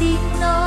did not